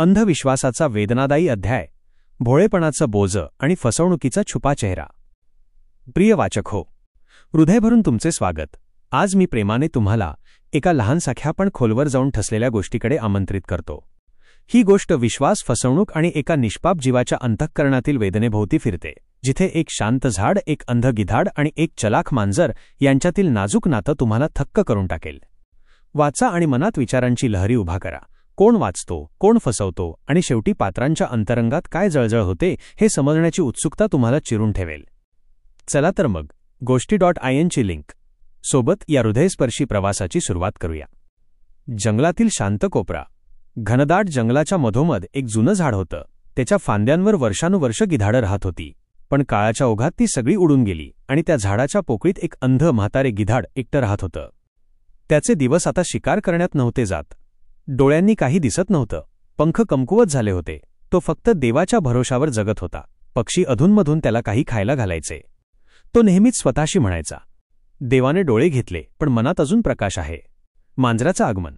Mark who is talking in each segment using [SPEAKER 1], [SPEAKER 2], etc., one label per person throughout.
[SPEAKER 1] अंधविश्वासाचा वेदनादायी अध्याय भोळेपणाचं बोजं आणि फसवणुकीचा छुपा चेहरा. प्रिय वाचक हो हृदयभरून तुमचे स्वागत. आज मी प्रेमाने तुम्हाला एका लहानसाख्या पण खोलवर जाऊन ठसलेल्या गोष्टीकडे आमंत्रित करतो. ही गोष्ट विश्वास फसवणूक आणि एका निष्पाप जीवाच्या अंतःकरणातील वेदनेभोवती फिरते जिथे एक शांत झाड एक अंध गिधाड आणि एक चलाख मांजर यांच्यातील नाजूक नातं तुम्हाला थक्क करून टाकेल. वाचा आणि मनात विचारांची लहरी उभा करा. कोण वाचतो कोण फसवतो आणि शेवटी पात्रांच्या अंतरंगात काय जळजळ होते हे समजण्याची उत्सुकता तुम्हाला चिरून ठेवेल. चला तर मग गोष्टी डॉट आय एनची लिंक. सोबत या हृदयस्पर्शी प्रवासाची सुरुवात करूया. जंगलातील शांत कोपरा. घनदाट जंगलाच्या मधोमध एक जुनं झाड होतं. त्याच्या फांद्यांवर वर्षानुवर्ष गिधाडं राहत होती. पण काळाच्या ओघात ती सगळी उडून गेली आणि त्या झाडाच्या पोकळीत एक अंध म्हातारे गिधाड एकटं राहत होतं. त्याचे दिवस आता शिकार करण्यात नव्हते जात. डोळ्यांनी काही दिसत नव्हतं. पंख कमकुवत झाले होते. तो फक्त देवाच्या भरोशावर जगत होता. पक्षी अधूनमधून त्याला काही खायला घालायचे. तो नेहमीच स्वतःशी म्हणायचा देवाने डोळे घेतले पण मनात अजून प्रकाश आहे. मांजराचं आगमन.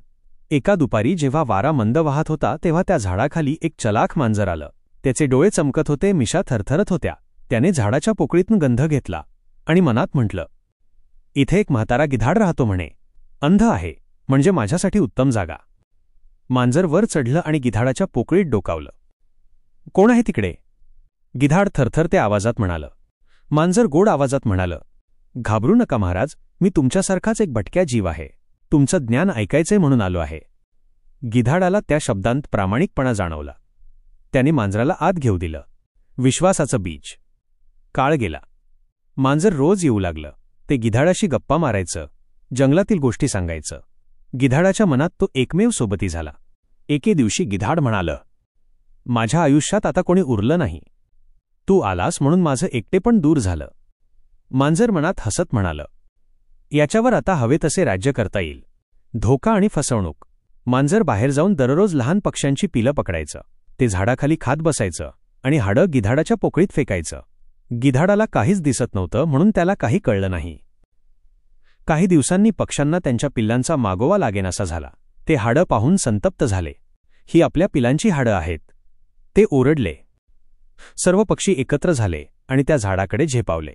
[SPEAKER 1] एका दुपारी जेव्हा वारा मंद वाहत होता तेव्हा त्या झाडाखाली एक चलाख मांजर आलं. त्याचे डोळे चमकत होते मिशा थरथरत होत्या. त्याने झाडाच्या पोकळीतून गंध घेतला आणि मनात म्हटलं इथे एक म्हातारा गिधाड राहतो म्हणे. अंध आहे. म्हणजे माझ्यासाठी उत्तम जागा. मांजर वर चढलं आणि गिधाडाच्या पोकळीत डोकावलं. कोण आहे तिकडे? गिधाड थरथरते आवाजात म्हणालं. मांजर गोड आवाजात म्हणालं घाबरू नका महाराज मी तुमच्यासारखाच एक भटक्या जीव आहे. तुमचं ज्ञान ऐकायचंय म्हणून आलो आहे. गिधाडाला त्या शब्दांत प्रामाणिकपणा जाणवला. त्याने मांजराला आत घेऊ दिलं. विश्वासाचं बीज. काळ गेला. मांजर रोज येऊ लागलं. ते गिधाडाशी गप्पा मारायचं जंगलातील गोष्टी सांगायचं. गिधाडाच्या मनात तो एकमेव सोबती झाला. एके दिवशी गिधाड म्हणालं माझ्या आयुष्यात आता कोणी उरलं नाही. तू आलास म्हणून माझं एकटेपण दूर झालं. मांजर मनात हसत म्हणालं याच्यावर आता हवे तसे राज्य करता येईल. धोका आणि फसवणूक. मांजर बाहेर जाऊन दररोज लहान पक्ष्यांची पिलं पकडायचं. ते झाडाखाली खात बसायचं आणि हाडं गिधाडाच्या पोकळीत फेकायचं. गिधाडाला काहीच दिसत नव्हतं म्हणून त्याला काही कळलं नाही. काही दिवसांनी पक्ष्यांना त्यांच्या पिल्लांचा मागोवा लागेनासा झाला. ते हाडं पाहून संतप्त झाले. ही आपल्या पिलांची हाडं आहेत. ते ओरडले. सर्व पक्षी एकत्र झाले आणि त्या झाडाकडे झेपावले.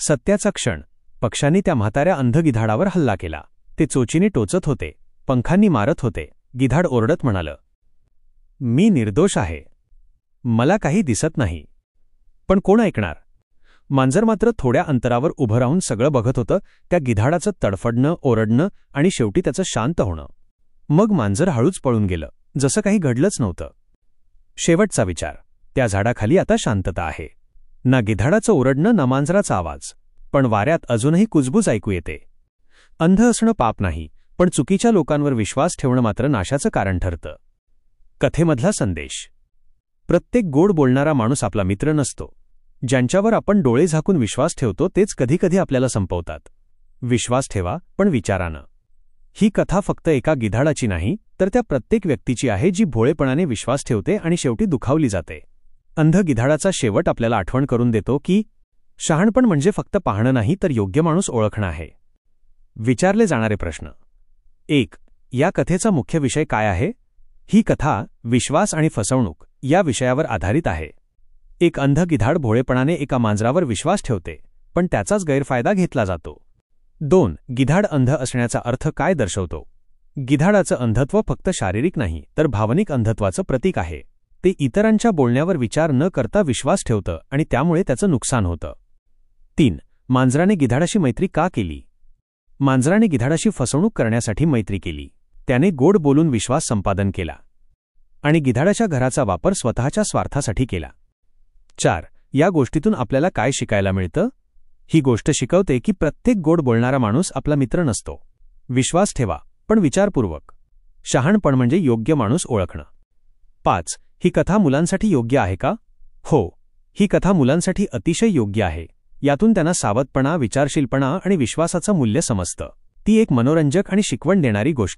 [SPEAKER 1] सत्याचा क्षण. पक्षांनी त्या म्हाताऱ्या अंध गिधाडावर हल्ला केला. ते चोचीने टोचत होते. पंखांनी मारत होते. गिधाड ओरडत म्हणालं मी निर्दोष आहे. मला काही दिसत नाही. पण कोण ऐकणार? मांजर मात्र थोड्या अंतरावर उभं राहून सगळं बघत होतं. त्या गिधाडाचं तडफडणं ओरडणं आणि शेवटी त्याचं शांत होणं. मग मांजर हळूच पळून गेलं. जसं काही घडलंच नव्हतं. शेवटचा विचार. त्या झाडाखाली आता शांतता आहे. ना गिधाडाचं ओरडणं ना मांजराचा आवाज. पण वाऱ्यात अजूनही कुजबूज ऐकू येते. अंध असणं पाप नाही पण चुकीच्या लोकांवर विश्वास ठेवणं मात्र नाशाचं कारण ठरतं. कथेमधला संदेश. प्रत्येक गोड बोलणारा माणूस आपला मित्र नसतो. ज्यांच्यावर आपण डोळे झाकून विश्वास ठेवतो तेच कधीकधी आपल्याला संपवतात. विश्वास ठेवा पण विचारानं. ही कथा फक्त एका गिधाडाची नाही तर त्या प्रत्येक व्यक्तीची आहे जी भोळेपणाने विश्वास ठेवते आणि शेवटी दुखावली जाते. अंध गिधाडाचा शेवट आपल्याला आठवण करून देतो की शहाणपण म्हणजे फक्त पाहणं नाही तर योग्य माणूस ओळखणं आहे. विचारले जाणारे प्रश्न. एक या कथेचा मुख्य विषय काय आहे? ही कथा विश्वास आणि फसवणूक या विषयावर आधारित आहे. एक अंध गिधाड भोळेपणाने एका मांजरावर विश्वास ठेवते पण त्याचाच गैरफायदा घेतला जातो. दोन गिधाड अंध असण्याचा अर्थ काय दर्शवतो? गिधाडाचं अंधत्व फक्त शारीरिक नाही तर भावनिक अंधत्वाचं प्रतीक आहे. ते इतरांच्या बोलण्यावर विचार न करता विश्वास ठेवतं आणि त्यामुळे त्याचं नुकसान होतं. तीन मांजराने गिधाडाशी मैत्री का केली? मांजराने गिधाडाशी फसवणूक करण्यासाठी मैत्री केली. त्याने गोड बोलून विश्वास संपादन केला. आणि गिधाडाच्या घराचा वापर स्वतःच्या स्वार्थासाठी केला. चार या गोष्टीतून आपल्याला काय शिकायला मिळतं? ही गोष्ट शिकवते की प्रत्येक गोड बोलणारा माणूस आपला मित्र नसतो. विश्वास ठेवा पण विचारपूर्वक. शहाणपण म्हणजे योग्य माणूस ओळखणं. पाच ही कथा मुलांसाठी योग्य आहे का? हो ही कथा मुलांसाठी अतिशय योग्य आहे. यातून त्यांना सावधपणा विचारशीलपणा आणि विश्वासाचं मूल्य समजतं. ती एक मनोरंजक आणि शिकवण देणारी गोष्ट.